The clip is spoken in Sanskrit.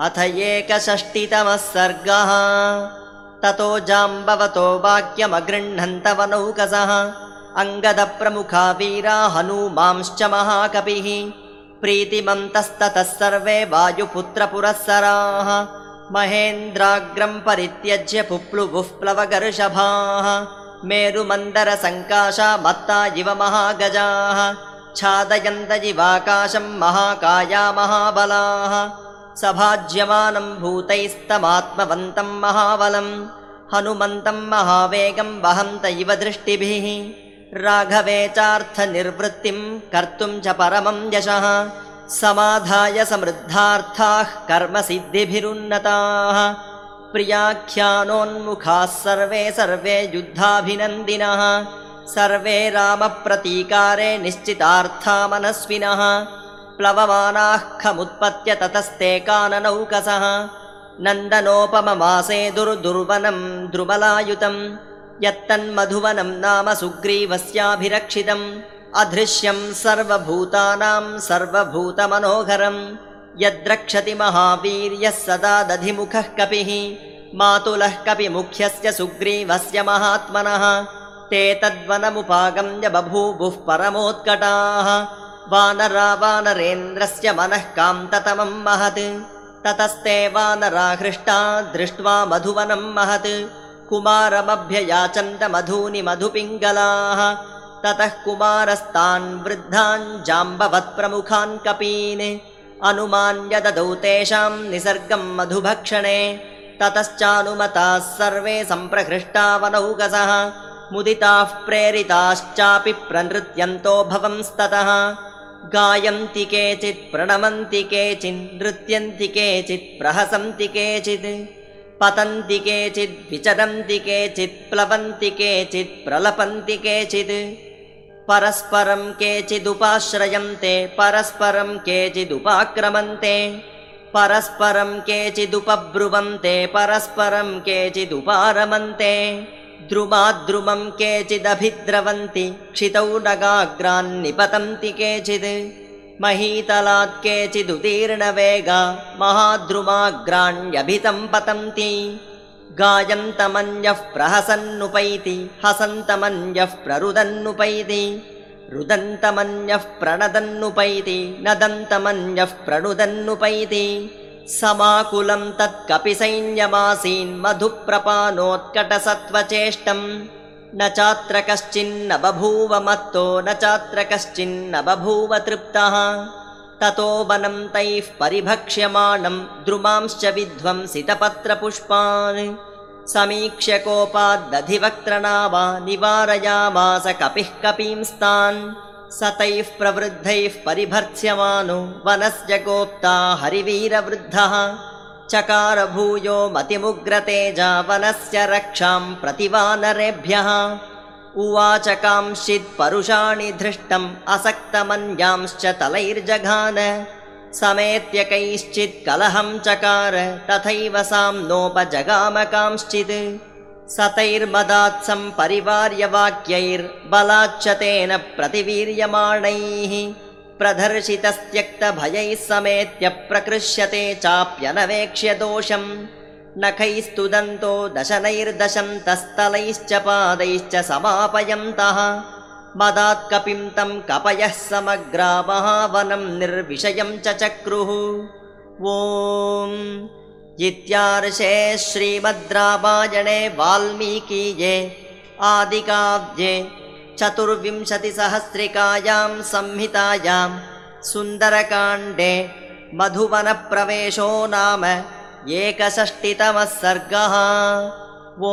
अथ एकषष्टितमः सर्गः। ततो जाम्बवतो वाक्यमगृह्णन्तवनौकसः अङ्गदप्रमुखा वीरा हनूमांश्च महाकपिः। प्रीतिमन्तस्ततः सर्वे वायुपुत्रपुरःसराः महेन्द्राग्रम् परित्यज्य पुप्लुवुः प्लवगर्षभाः। मेरुमन्दरसङ्काशा मत्ता इव महागजाः छादयन्त इवाकाशम् महाकाया महाबलाः सभाज्यमानम् भूतैस्तमात्मवन्तम् महाबलम् हनुमन्तम् महावेगम् वहन्त इव दृष्टिभिः राघवे चार्थनिर्वृत्तिम् कर्तुम् च परमम् यशः समाधाय समृद्धार्थाः कर्मसिद्धिभिरुन्नताः प्रियाख्यानोन्मुखाः सर्वे सर्वे युद्धाभिनन्दिनः सर्वे रामप्रतीकारे निश्चितार्था मनस्विनः प्लवमानाः खमुत्पत्य ततस्ते काननौकसः। नन्दनोपममासे दुर्दुर्वनम् द्रुबलायुतम् यत्तन्मधुवनम् नाम सुग्रीवस्याभिरक्षितम्। अधृश्यम् सर्वभूतानाम् सर्वभूतमनोहरम्। यद्रक्षति महावीर्यः सदा दधिमुखः कपिः। मातुलः कपिमुख्यस्य सुग्रीवस्य महात्मनः ते तद्वनमुपागम्य बभूवुः परमोत्कटाः। वानरा वानरेन्द्रस्य मनः कान्ततमम् महत्। ततस्ते वानरा हृष्टा दृष्ट्वा मधुवनम् महत्। कुमारमभ्ययाचन्त मधूनि मधुपिङ्गलाः ततः कुमारस्तान् वृद्धान् जाम्बवत्प्रमुखान् कपीन्। अनुमान्य ददौ तेषाम् निसर्गम् मधुभक्षणे। ततश्चानुमताः सर्वे सम्प्रहृष्टा वनौकसः मुदिताः प्रेरिताश्चापि प्रनृत्यन्तो भवंस्ततः। गायन्ति केचित् प्रणमन्ति केचिन् नृत्यन्ति केचित् प्रहसन्ति केचित्। पतन्ति केचिद् विचरन्ति केचित् प्लवन्ति केचित् प्रलपन्ति केचित्। परस्परं केचिदुपाश्रयन्ते परस्परं केचिदुपाक्रमन्ते। परस्परं केचिदुपब्रुवन्ते परस्परं केचिदुपारमन्ते द्रुमाद्रुमं केचिदभिद्रवन्ति क्षितौ नगाग्रान्निपतन्ति केचिद्। महीतलात् केचिदुदीर्णवेगा महाद्रुमाग्राण्यभितं पतन्ति गायन्तमन्यः प्रहसन्नुपैति हसन्तमन्यः प्ररुदन्नुपैति। रुदन्तमन्यः प्रणदन्नुपैति नदन्तमन्यः प्रणुदन्नुपैति समाकुलं न चात्र कश्चिन्न बभूव मत्तो न चात्र कश्चिन्न बभूव तृप्तः। ततो वनं तैः परिभक्ष्यमाणं द्रुमांश्च विध्वंसितपत्रपुष्पान्। समीक्ष्य कोपाद्दधिवक्त्रनावा निवारयामास कपिः कपींस्तान् स तैः प्रवृद्धैः परिभर्त्स्यमानो वनस्य गोप्ता हरिवीरवृद्धः। चकार भूयो मतिमुग्रतेजा वनस्य रक्षां प्रतिवानरेभ्यः। उवाच कांश्चित् परुषाणि धृष्टम् असक्तमन्यांश्च तलैर्जघान। समेत्य कैश्चित् कलहं चकार तथैव साम्नोपजगाम कांश्चित् सतैर्मदात्सं परिवार्य वाक्यैर्बलाच्च तेन प्रतिवीर्यमाणैः प्रदर्शितस्त्यक्तभयैः समेत्य प्रकृष्यते चाप्यनवेक्ष्य दोषम् नखैस्तुदन्तो दशनैर्दशन्तस्तलैश्च पादैश्च समापयन्तः। मदात्कपिं तं कपयः समग्रा महावनं निर्विषयं च चक्रुः। ॐ इत्यार्षे श्रीमद् रामायणे वाल्मीकीये आदिकाव्ये चतुर्विंशतिसहस्रिकायां संहितायां सुन्दरकाण्डे मधुवनप्रवेशो नाम एकषष्टितमः सर्गः। ॐ